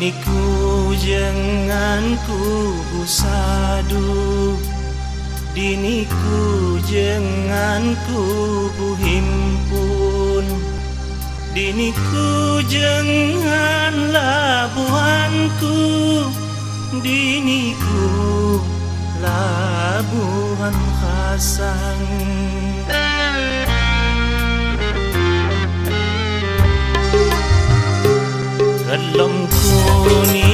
Diniku jangan ku busadu Diniku jangan ku buhimpun Diniku jangan labuhanku Diniku labuhan khasang లంకోని